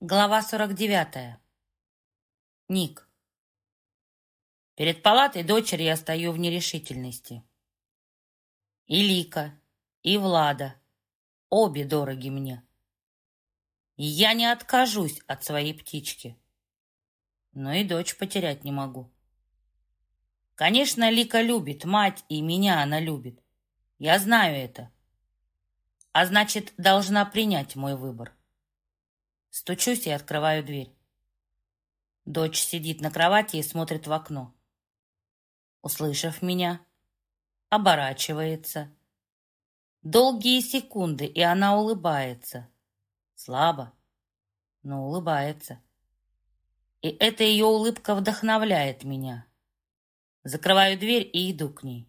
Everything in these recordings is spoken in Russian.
Глава 49. Ник. Перед палатой дочери я стою в нерешительности. И Лика, и Влада. Обе дороги мне. И я не откажусь от своей птички. Но и дочь потерять не могу. Конечно, Лика любит мать, и меня она любит. Я знаю это. А значит, должна принять мой выбор. Стучусь и открываю дверь. Дочь сидит на кровати и смотрит в окно. Услышав меня, оборачивается. Долгие секунды, и она улыбается. Слабо, но улыбается. И эта ее улыбка вдохновляет меня. Закрываю дверь и иду к ней.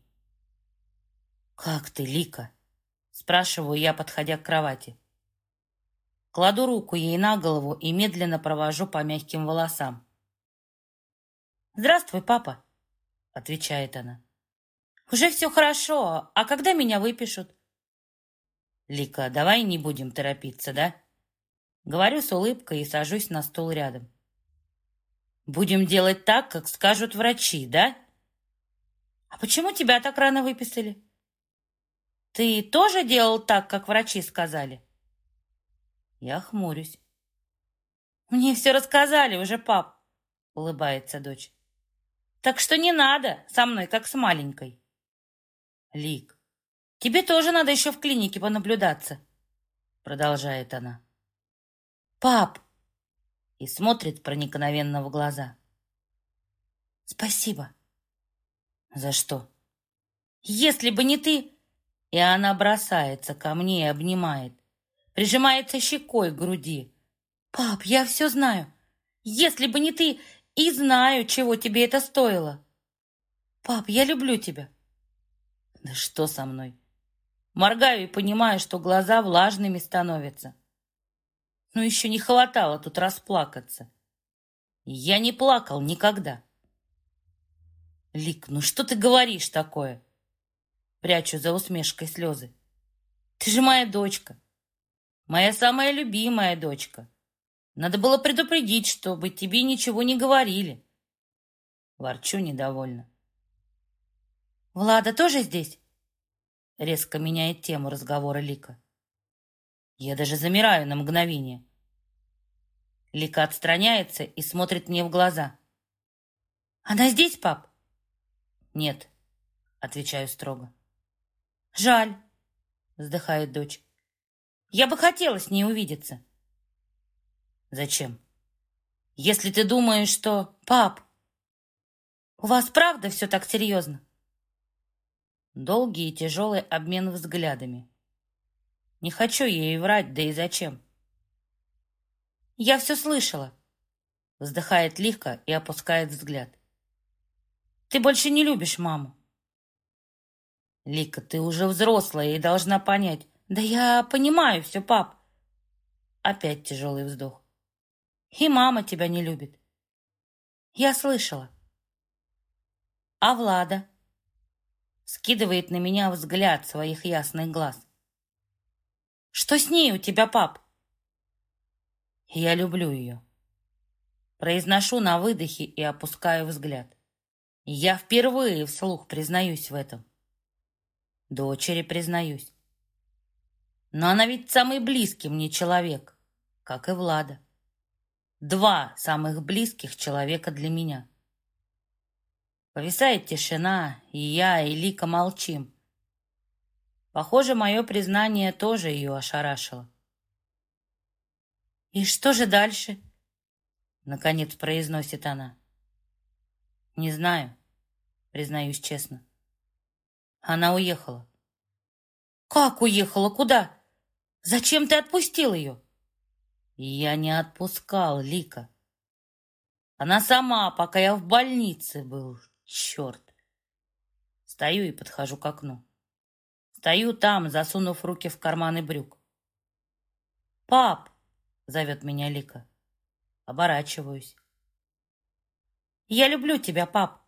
«Как ты, Лика?» Спрашиваю я, подходя к кровати. Кладу руку ей на голову и медленно провожу по мягким волосам. «Здравствуй, папа», — отвечает она. «Уже все хорошо, а когда меня выпишут?» «Лика, давай не будем торопиться, да?» Говорю с улыбкой и сажусь на стул рядом. «Будем делать так, как скажут врачи, да?» «А почему тебя так рано выписали?» «Ты тоже делал так, как врачи сказали?» Я хмурюсь. «Мне все рассказали уже, пап», — улыбается дочь. «Так что не надо со мной, как с маленькой». «Лик, тебе тоже надо еще в клинике понаблюдаться», — продолжает она. «Пап!» и смотрит проникновенно в глаза. «Спасибо». «За что?» «Если бы не ты...» И она бросается ко мне и обнимает прижимается щекой к груди. «Пап, я все знаю. Если бы не ты, и знаю, чего тебе это стоило. Пап, я люблю тебя». «Да что со мной?» Моргаю и понимаю, что глаза влажными становятся. Но еще не хватало тут расплакаться. Я не плакал никогда. Лик, ну что ты говоришь такое? Прячу за усмешкой слезы. Ты же моя дочка. Моя самая любимая дочка. Надо было предупредить, чтобы тебе ничего не говорили. Ворчу недовольно. Влада тоже здесь? Резко меняет тему разговора Лика. Я даже замираю на мгновение. Лика отстраняется и смотрит мне в глаза. «Она здесь, пап?» «Нет», — отвечаю строго. «Жаль», — вздыхает дочь. Я бы хотела с ней увидеться. Зачем? Если ты думаешь, что... Пап, у вас правда все так серьезно? Долгий и тяжелый обмен взглядами. Не хочу ей врать, да и зачем? Я все слышала. Вздыхает легко и опускает взгляд. Ты больше не любишь маму. Лика, ты уже взрослая и должна понять, да я понимаю все, пап. Опять тяжелый вздох. И мама тебя не любит. Я слышала. А Влада? Скидывает на меня взгляд своих ясных глаз. Что с ней у тебя, пап? Я люблю ее. Произношу на выдохе и опускаю взгляд. Я впервые вслух признаюсь в этом. Дочери признаюсь. Но она ведь самый близкий мне человек, как и Влада. Два самых близких человека для меня. Повисает тишина, и я, и Лика молчим. Похоже, мое признание тоже ее ошарашило. «И что же дальше?» Наконец произносит она. «Не знаю», признаюсь честно. Она уехала. «Как уехала? Куда?» Зачем ты отпустил ее?» «Я не отпускал, Лика. Она сама, пока я в больнице был. Черт!» Стою и подхожу к окну. Стою там, засунув руки в карманы брюк. «Пап!» — зовет меня Лика. Оборачиваюсь. «Я люблю тебя, пап!»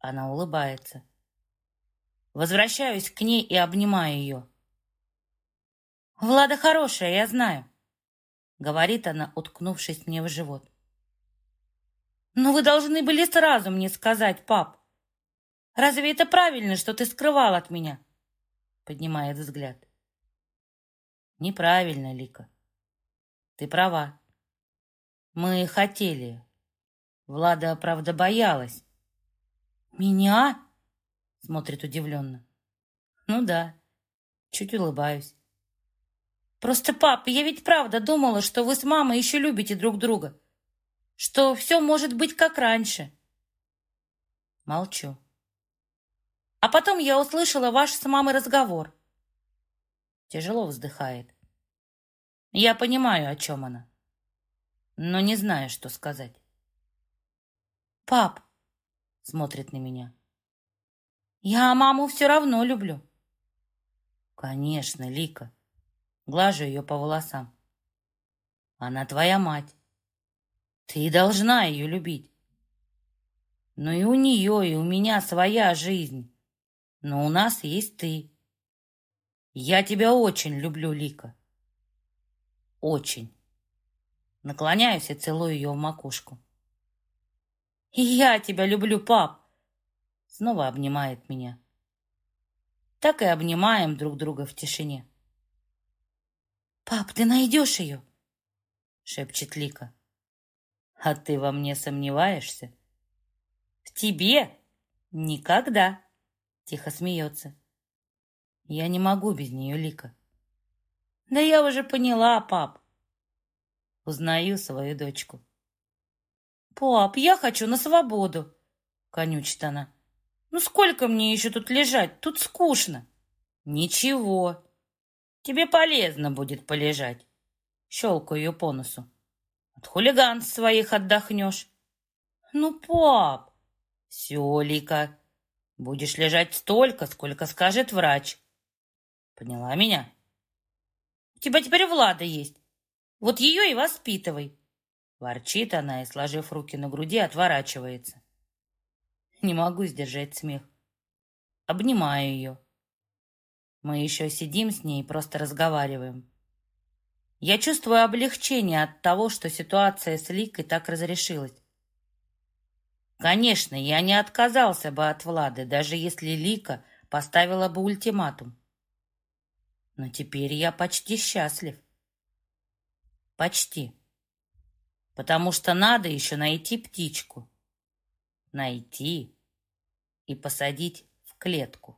Она улыбается. Возвращаюсь к ней и обнимаю ее. Влада хорошая, я знаю. говорит она, уткнувшись мне в живот. «Но вы должны были сразу мне сказать, пап. Разве это правильно, что ты скрывал от меня?» Поднимает взгляд. «Неправильно, Лика. Ты права. Мы хотели. Влада, правда, боялась». «Меня?» Смотрит удивленно. «Ну да, чуть улыбаюсь. Просто, пап, я ведь правда думала, что вы с мамой еще любите друг друга. Что все может быть как раньше. Молчу. А потом я услышала ваш с мамой разговор. Тяжело вздыхает. Я понимаю, о чем она, но не знаю, что сказать. Пап, смотрит на меня. Я маму все равно люблю. Конечно, Лика. Глажу ее по волосам. Она твоя мать. Ты должна ее любить. Но и у нее, и у меня своя жизнь. Но у нас есть ты. Я тебя очень люблю, Лика. Очень. Наклоняюсь и целую ее в макушку. И я тебя люблю, пап. Снова обнимает меня. Так и обнимаем друг друга в тишине. «Пап, ты найдешь ее?» — шепчет Лика. «А ты во мне сомневаешься?» «В тебе? Никогда!» — тихо смеется. «Я не могу без нее, Лика». «Да я уже поняла, пап». Узнаю свою дочку. «Пап, я хочу на свободу!» — конючит она. «Ну сколько мне еще тут лежать? Тут скучно!» «Ничего, Тебе полезно будет полежать. Щелкаю ее по носу. От хулиганств своих отдохнешь. Ну, пап! Все, Лика, будешь лежать столько, сколько скажет врач. Поняла меня? У тебя теперь Влада есть. Вот ее и воспитывай. Ворчит она и, сложив руки на груди, отворачивается. Не могу сдержать смех. Обнимаю ее. Мы еще сидим с ней и просто разговариваем. Я чувствую облегчение от того, что ситуация с Ликой так разрешилась. Конечно, я не отказался бы от Влады, даже если Лика поставила бы ультиматум. Но теперь я почти счастлив. Почти. Потому что надо еще найти птичку. Найти и посадить в клетку.